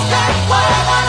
Este juego